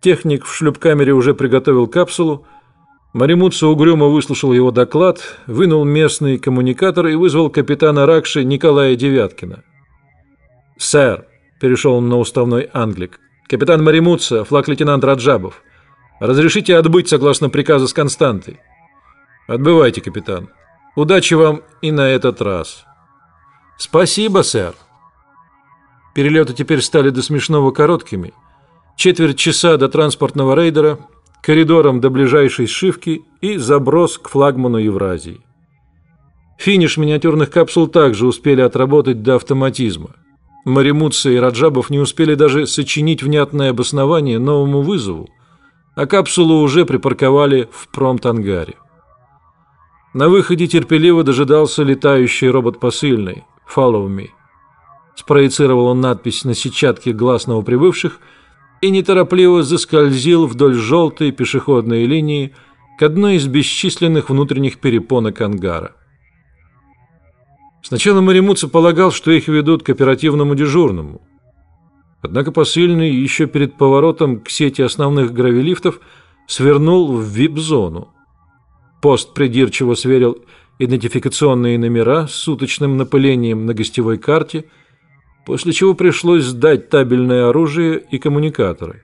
Техник в шлюпкамере уже приготовил капсулу. Маримутса угрюмо выслушал его доклад, вынул местный коммуникатор и вызвал капитана Ракши Николая Девяткина. «Сэр», – перешел он на уставной англик, – «капитан Маримутса, флаг-лейтенант Раджабов. Разрешите отбыть согласно приказу с Константой?» «Отбывайте, капитан. Удачи вам и на этот раз». «Спасибо, сэр». Перелеты теперь стали до смешного короткими. Четверть часа до транспортного рейдера, коридором до ближайшей сшивки и заброс к флагману Евразии. Финиш миниатюрных капсул также успели отработать до автоматизма. Маримутса и Раджабов не успели даже сочинить внятное обоснование новому вызову, а капсулу уже припарковали в промт-ангаре. На выходе терпеливо дожидался летающий робот посыльный «Follow me». Спроецировал он надпись на сетчатке глаз новоприбывших и неторопливо заскользил вдоль желтой пешеходной линии к одной из бесчисленных внутренних перепонок ангара. Сначала Маримуца полагал, что их ведут к оперативному дежурному. Однако посыльный еще перед поворотом к сети основных гравилифтов свернул в вип-зону. Пост придирчиво сверил идентификационные номера с суточным напылением на гостевой карте, после чего пришлось сдать табельное оружие и коммуникаторы.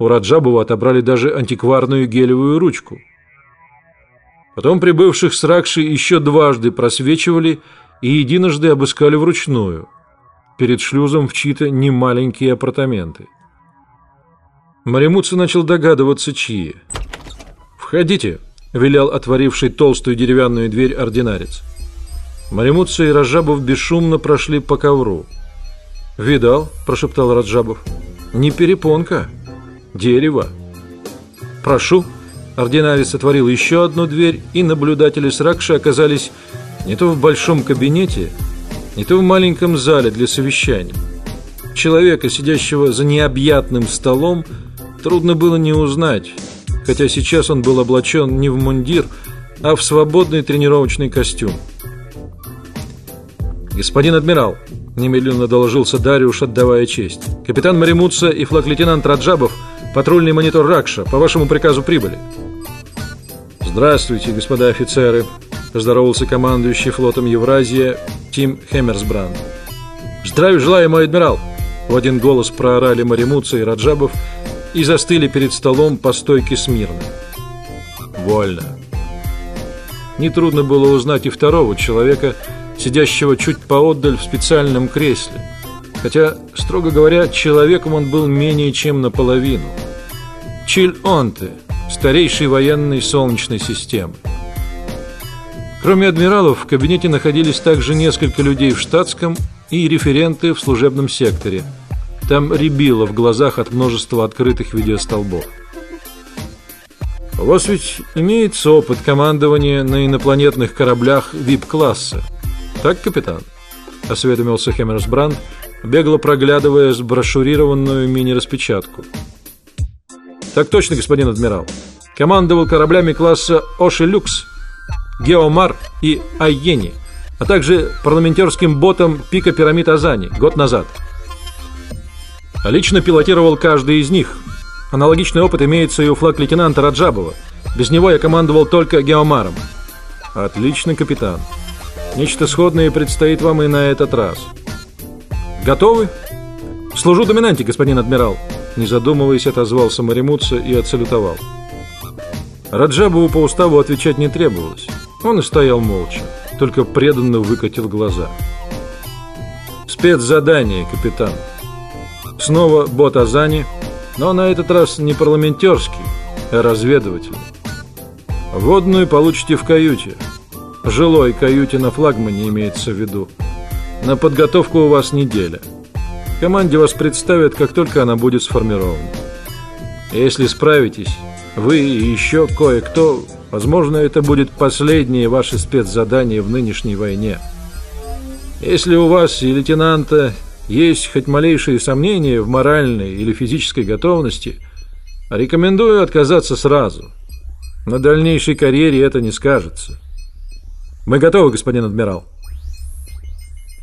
У Раджабова отобрали даже антикварную гелевую ручку. Потом прибывших с Ракши еще дважды просвечивали и единожды обыскали вручную, перед шлюзом в чьи-то немаленькие апартаменты. Маримутса начал догадываться, чьи. «Входите», – велел отворивший толстую деревянную дверь ординарец. Маримутса и Раджабов бесшумно прошли по ковру. «Видал?» – прошептал Раджабов. «Не перепонка. Дерево». «Прошу». Ординарец отворил еще одну дверь, и наблюдатели с Ракши оказались не то в большом кабинете, не то в маленьком зале для совещаний. Человека, сидящего за необъятным столом, трудно было не узнать, хотя сейчас он был облачен не в мундир, а в свободный тренировочный костюм. «Господин адмирал», – немедленно доложился Дариуш, отдавая честь. «Капитан Маримутса и флаг-лейтенант Раджабов, патрульный монитор Ракша, по вашему приказу прибыли». «Здравствуйте, господа офицеры», поздоровался командующий флотом Евразия Тим Хеммерсбранд. «Здравия желаю, мой адмирал!» В один голос проорали Маримуца и Раджабов и застыли перед столом по стойке смирно. Вольно. Нетрудно было узнать и второго человека, сидящего чуть поотдаль в специальном кресле, хотя, строго говоря, человеком он был менее чем наполовину. Чиль-Онте, старейший военной Солнечной системы. Кроме адмиралов, в кабинете находились также несколько людей в штатском и референты в служебном секторе. Там рябило в глазах от множества открытых видеостолбов. У вас ведь имеется опыт командования на инопланетных кораблях VIP-класса. Так, капитан? Осведомился Хеммерсбранд, бегло проглядывая сброшурированную мини-распечатку. Так точно, господин адмирал. Командовал кораблями класса Оши Люкс Геомар и Айени, а также парламентерским ботом Пика Пирамид Азани год назад. Лично пилотировал каждый из них. Аналогичный опыт имеется и у флаг-лейтенанта Раджабова. Без него я командовал только Геомаром. Отлично, капитан. Нечто сходное предстоит вам и на этот раз. Готовы? Служу доминанте, господин адмирал. Не задумываясь, отозвался Маримутса и отсалютовал. Раджабову по уставу отвечать не требовалось. Он и стоял молча, только преданно выкатил глаза. Спецзадание, капитан. Снова бот Азани, но на этот раз не парламентерский, а разведывательный. Водную получите в каюте. Жилой каюте на флагмане имеется в виду. На подготовку у вас неделя. Команде вас представят, как только она будет сформирована. Если справитесь, вы и еще кое-кто Возможно, это будет последнее ваше спецзадание в нынешней войне. Если у вас и лейтенанта есть хоть малейшие сомнения в моральной или физической готовности, рекомендую отказаться сразу. На дальнейшей карьере это не скажется. Мы готовы, господин адмирал.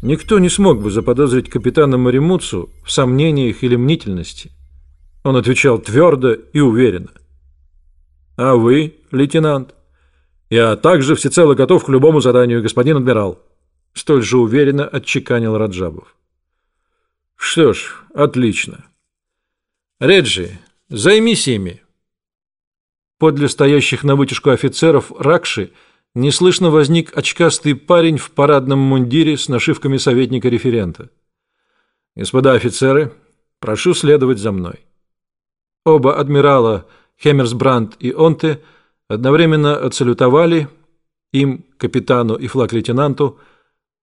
Никто не смог бы заподозрить капитана Маримуцу в сомнениях или мнительности. Он отвечал твердо и уверенно. «А вы, лейтенант?» «Я также всецело готов к любому заданию, господин адмирал», — столь же уверенно отчеканил Раджабов. «Что ж, отлично. Реджи, займись ими». Подле стоящих на вытяжку офицеров Ракши неслышно возник очкастый парень в парадном мундире с нашивками советника-референта. «Господа офицеры, прошу следовать за мной». Оба адмирала Хеммерсбранд и Онте одновременно отсалютовали им, капитану и флаг-лейтенанту,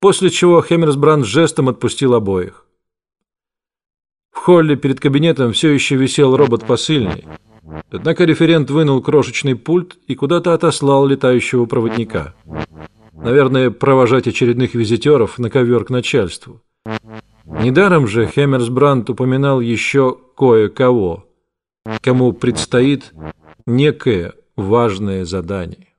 после чего Хеммерсбранд жестом отпустил обоих. В холле перед кабинетом все еще висел робот посыльный, однако референт вынул крошечный пульт и куда-то отослал летающего проводника. Наверное, провожать очередных визитеров на ковер к начальству. Недаром же Хеммерсбранд упоминал еще кое-кого – кому предстоит некое важное задание.